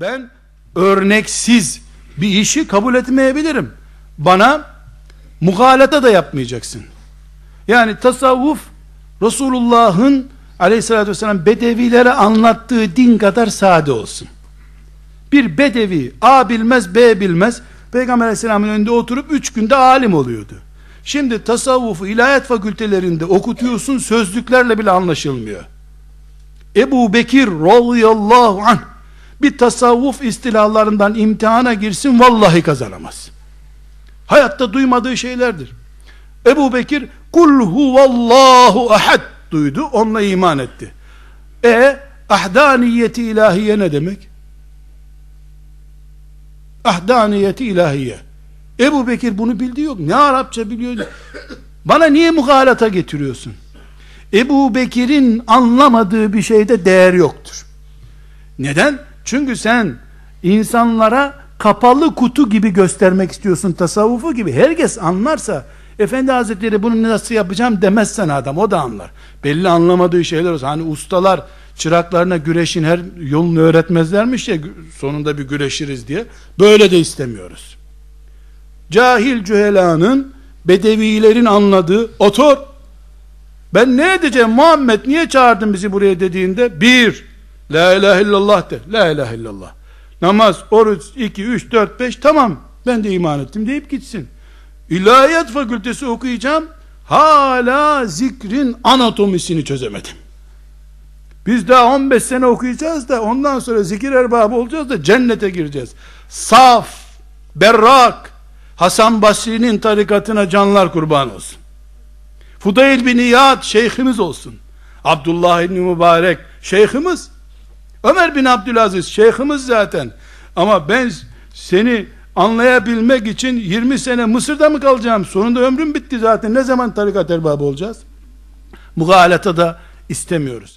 Ben örneksiz bir işi kabul etmeyebilirim. Bana muhalata da yapmayacaksın. Yani tasavvuf Resulullah'ın aleyhissalatü vesselam bedevilere anlattığı din kadar sade olsun. Bir bedevi A bilmez B bilmez Peygamber aleyhisselamın önünde oturup üç günde alim oluyordu. Şimdi tasavvufu ilahiyat fakültelerinde okutuyorsun sözlüklerle bile anlaşılmıyor. Ebu Bekir radıyallahu anh bir tasavvuf istilahlarından imtihana girsin vallahi kazanamaz. Hayatta duymadığı şeylerdir. Ebu Bekir kul huvallahu ahad duydu onunla iman etti. E ahdaniyeti ilahiye ne demek? Ahdaniyeti ilahiye. Ebu Bekir bunu bildi yok. Ne Arapça biliyor? Bana niye muhalata getiriyorsun? Ebu Bekir'in anlamadığı bir şeyde değer yoktur. Neden? Çünkü sen insanlara kapalı kutu gibi göstermek istiyorsun tasavvufu gibi. Herkes anlarsa Efendi Hazretleri bunu nasıl yapacağım demezsen adam o da anlar. Belli anlamadığı şeyler olsa hani ustalar çıraklarına güreşin her yolunu öğretmezlermiş ya sonunda bir güreşiriz diye. Böyle de istemiyoruz. Cahil cühelanın bedevilerin anladığı otur ben ne edeceğim Muhammed niye çağırdın bizi buraya dediğinde bir la ilahe illallah de. La ilahe illallah. Namaz oruç 2 3 4 5 tamam. Ben de iman ettim deyip gitsin. İlahiyat fakültesi okuyacağım. Hala zikrin anatomisini çözemedim. Biz daha 15 sene okuyacağız da ondan sonra zikir erbabı olacağız da cennete gireceğiz. Saf berrak Hasan Basri'nin tarikatına canlar kurban olsun. Fudayl bin İyad şeyhimiz olsun. Abdullah bin Mübarek şeyhimiz. Ömer bin Abdülaziz şeyhimiz zaten. Ama ben seni anlayabilmek için 20 sene Mısır'da mı kalacağım? Sonunda ömrüm bitti zaten. Ne zaman tarikat erbabı olacağız? Mugalata da istemiyoruz.